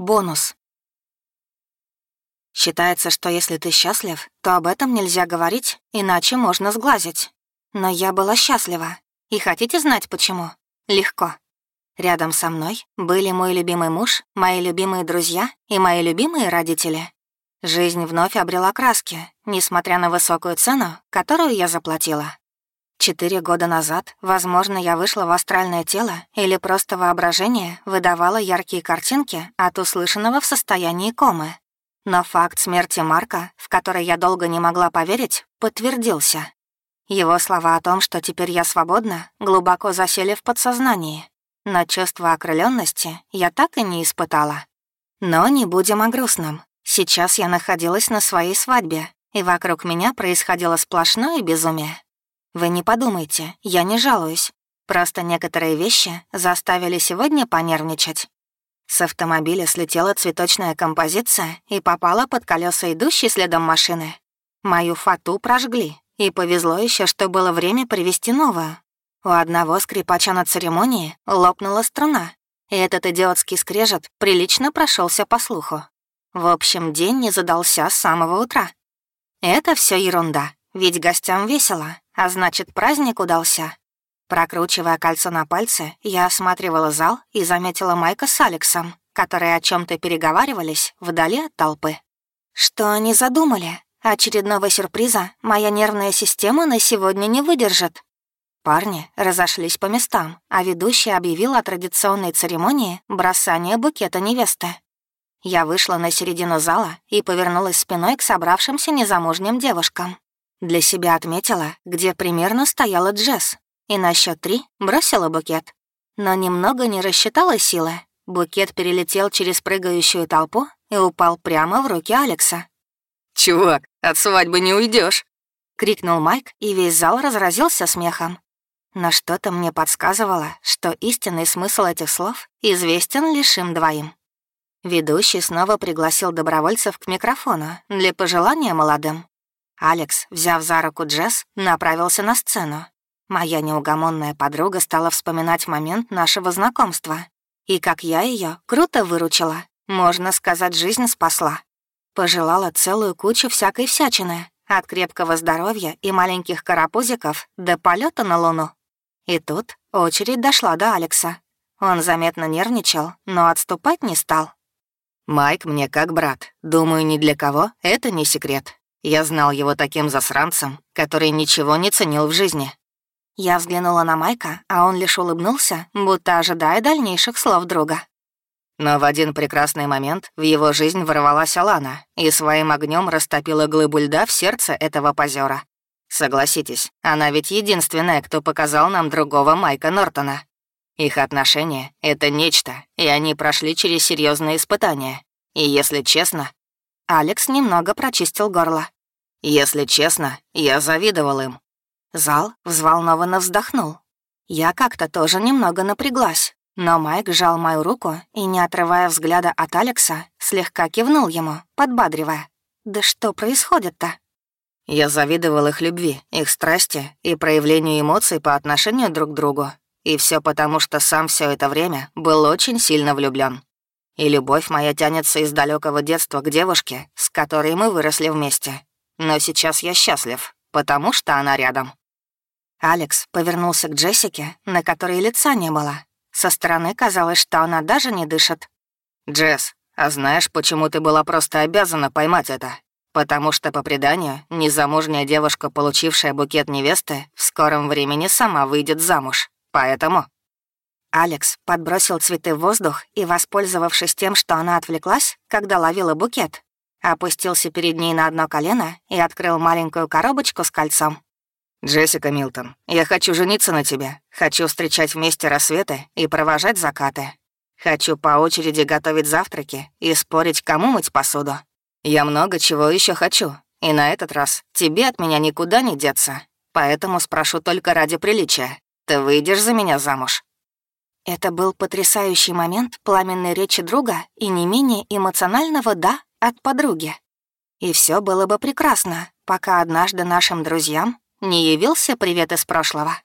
Бонус. Считается, что если ты счастлив, то об этом нельзя говорить, иначе можно сглазить. Но я была счастлива. И хотите знать почему? Легко. Рядом со мной были мой любимый муж, мои любимые друзья и мои любимые родители. Жизнь вновь обрела краски, несмотря на высокую цену, которую я заплатила. Четыре года назад, возможно, я вышла в астральное тело или просто воображение выдавало яркие картинки от услышанного в состоянии комы. Но факт смерти Марка, в который я долго не могла поверить, подтвердился. Его слова о том, что теперь я свободна, глубоко засели в подсознании. Но чувство окрыленности я так и не испытала. Но не будем о грустном. Сейчас я находилась на своей свадьбе, и вокруг меня происходило сплошное безумие. Вы не подумайте, я не жалуюсь. Просто некоторые вещи заставили сегодня понервничать. С автомобиля слетела цветочная композиция и попала под колеса идущей следом машины. Мою фату прожгли, и повезло еще, что было время привезти новую. У одного скрипача на церемонии лопнула струна, и этот идиотский скрежет прилично прошелся по слуху. В общем, день не задался с самого утра. Это все ерунда, ведь гостям весело, а значит, праздник удался. Прокручивая кольцо на пальце, я осматривала зал и заметила Майка с Алексом, которые о чем то переговаривались вдали от толпы. Что они задумали? Очередного сюрприза моя нервная система на сегодня не выдержит. Парни разошлись по местам, а ведущий объявил о традиционной церемонии бросания букета невесты. Я вышла на середину зала и повернулась спиной к собравшимся незамужним девушкам. Для себя отметила, где примерно стояла Джесс, и на счет три бросила букет. Но немного не рассчитала силы. Букет перелетел через прыгающую толпу и упал прямо в руки Алекса. «Чувак, от свадьбы не уйдешь! крикнул Майк, и весь зал разразился смехом. Но что-то мне подсказывало, что истинный смысл этих слов известен лишь им двоим. Ведущий снова пригласил добровольцев к микрофону для пожелания молодым. Алекс, взяв за руку Джесс, направился на сцену. Моя неугомонная подруга стала вспоминать момент нашего знакомства. И как я ее круто выручила, можно сказать, жизнь спасла. Пожелала целую кучу всякой всячины, от крепкого здоровья и маленьких карапузиков до полета на Луну. И тут очередь дошла до Алекса. Он заметно нервничал, но отступать не стал. «Майк мне как брат. Думаю, ни для кого это не секрет. Я знал его таким засранцем, который ничего не ценил в жизни. Я взглянула на Майка, а он лишь улыбнулся, будто ожидая дальнейших слов друга. Но в один прекрасный момент в его жизнь ворвалась Алана и своим огнем растопила глыбу льда в сердце этого позера. Согласитесь, она ведь единственная, кто показал нам другого Майка Нортона. Их отношения — это нечто, и они прошли через серьезные испытания. И если честно, Алекс немного прочистил горло. «Если честно, я завидовал им». Зал взволнованно вздохнул. Я как-то тоже немного напряглась, но Майк сжал мою руку и, не отрывая взгляда от Алекса, слегка кивнул ему, подбадривая. «Да что происходит-то?» Я завидовал их любви, их страсти и проявлению эмоций по отношению друг к другу. И все потому, что сам все это время был очень сильно влюблен. И любовь моя тянется из далекого детства к девушке, с которой мы выросли вместе. Но сейчас я счастлив, потому что она рядом». Алекс повернулся к Джессике, на которой лица не было. Со стороны казалось, что она даже не дышит. «Джесс, а знаешь, почему ты была просто обязана поймать это? Потому что, по преданию, незамужняя девушка, получившая букет невесты, в скором времени сама выйдет замуж. Поэтому...» Алекс подбросил цветы в воздух и, воспользовавшись тем, что она отвлеклась, когда ловила букет, опустился перед ней на одно колено и открыл маленькую коробочку с кольцом. «Джессика Милтон, я хочу жениться на тебе. Хочу встречать вместе рассветы и провожать закаты. Хочу по очереди готовить завтраки и спорить, кому мыть посуду. Я много чего еще хочу, и на этот раз тебе от меня никуда не деться. Поэтому спрошу только ради приличия. Ты выйдешь за меня замуж?» Это был потрясающий момент пламенной речи друга и не менее эмоционального «да» от подруги. И все было бы прекрасно, пока однажды нашим друзьям не явился привет из прошлого.